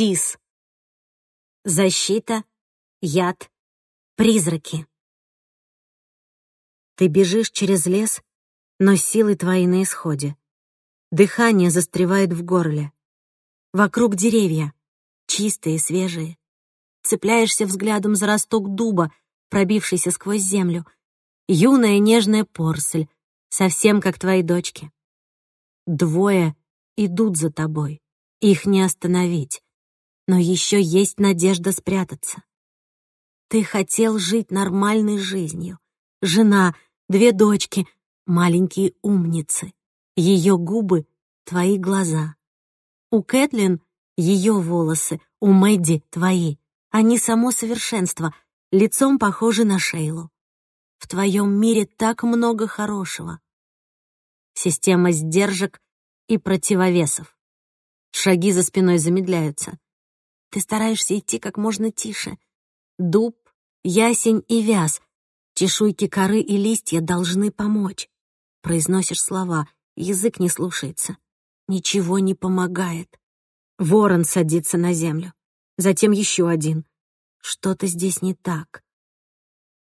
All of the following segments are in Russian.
ТИС. Защита, яд, призраки. Ты бежишь через лес, но силы твои на исходе. Дыхание застревает в горле. Вокруг деревья, чистые, свежие. Цепляешься взглядом за росток дуба, пробившийся сквозь землю. Юная нежная порсель, совсем как твои дочки. Двое идут за тобой, их не остановить. Но еще есть надежда спрятаться. Ты хотел жить нормальной жизнью. Жена, две дочки, маленькие умницы. Ее губы — твои глаза. У Кэтлин — ее волосы, у Мэдди — твои. Они само совершенство, лицом похожи на Шейлу. В твоем мире так много хорошего. Система сдержек и противовесов. Шаги за спиной замедляются. Ты стараешься идти как можно тише. Дуб, ясень и вяз, чешуйки коры и листья должны помочь. Произносишь слова, язык не слушается. Ничего не помогает. Ворон садится на землю. Затем еще один. Что-то здесь не так.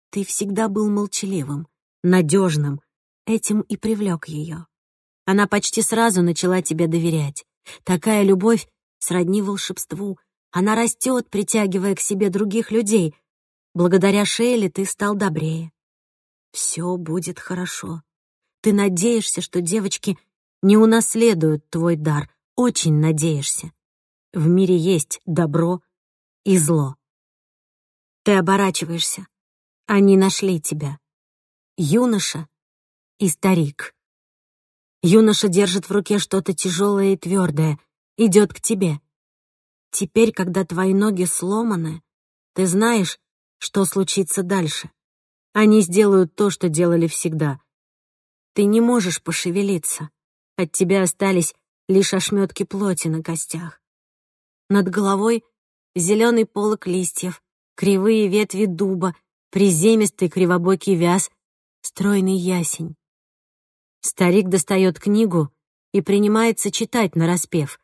Ты всегда был молчаливым, надежным. Этим и привлек ее. Она почти сразу начала тебе доверять. Такая любовь сродни волшебству, она растет, притягивая к себе других людей. Благодаря Шейле ты стал добрее. Все будет хорошо. Ты надеешься, что девочки не унаследуют твой дар. Очень надеешься. В мире есть добро и зло. Ты оборачиваешься. Они нашли тебя. Юноша и старик. Юноша держит в руке что-то тяжелое и твердое, идет к тебе. Теперь, когда твои ноги сломаны, ты знаешь, что случится дальше. Они сделают то, что делали всегда. Ты не можешь пошевелиться. От тебя остались лишь ошметки плоти на костях. Над головой зеленый полок листьев, кривые ветви дуба, приземистый кривобокий вяз, стройный ясень. Старик достает книгу и принимается читать нараспев.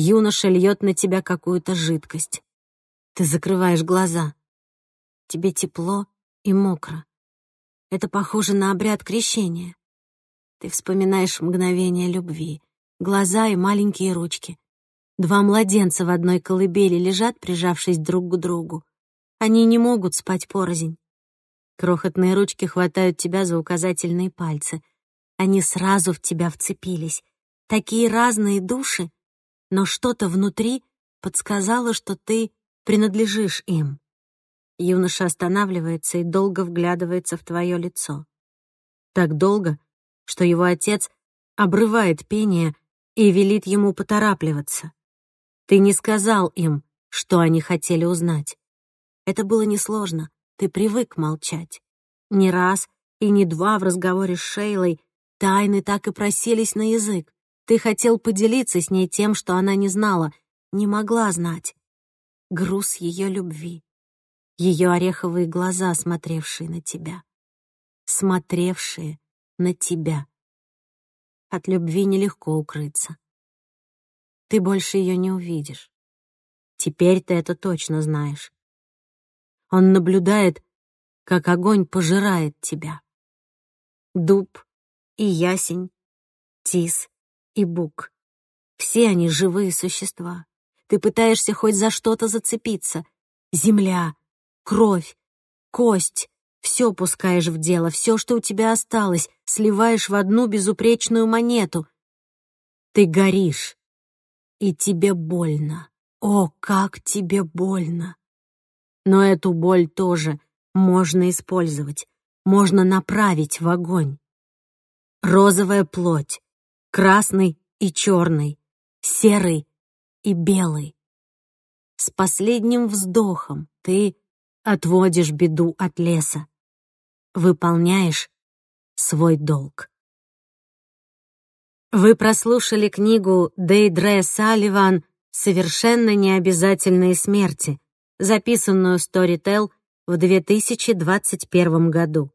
Юноша льет на тебя какую-то жидкость. Ты закрываешь глаза. Тебе тепло и мокро. Это похоже на обряд крещения. Ты вспоминаешь мгновение любви, глаза и маленькие ручки. Два младенца в одной колыбели лежат, прижавшись друг к другу. Они не могут спать порознь. Крохотные ручки хватают тебя за указательные пальцы. Они сразу в тебя вцепились. Такие разные души но что-то внутри подсказало, что ты принадлежишь им. Юноша останавливается и долго вглядывается в твое лицо. Так долго, что его отец обрывает пение и велит ему поторапливаться. Ты не сказал им, что они хотели узнать. Это было несложно, ты привык молчать. Не раз и не два в разговоре с Шейлой тайны так и просились на язык. Ты хотел поделиться с ней тем, что она не знала, не могла знать. Груз ее любви. Ее ореховые глаза, смотревшие на тебя. Смотревшие на тебя. От любви нелегко укрыться. Ты больше ее не увидишь. Теперь ты это точно знаешь. Он наблюдает, как огонь пожирает тебя. Дуб и ясень, тис и Бук. Все они живые существа. Ты пытаешься хоть за что-то зацепиться. Земля, кровь, кость. Все пускаешь в дело, все, что у тебя осталось, сливаешь в одну безупречную монету. Ты горишь, и тебе больно. О, как тебе больно! Но эту боль тоже можно использовать, можно направить в огонь. Розовая плоть, красный и черный, серый и белый. С последним вздохом ты отводишь беду от леса, выполняешь свой долг. Вы прослушали книгу Дейдре Салливан «Совершенно необязательные смерти», записанную Storytel в 2021 году.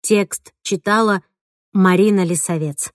Текст читала Марина Лисовец.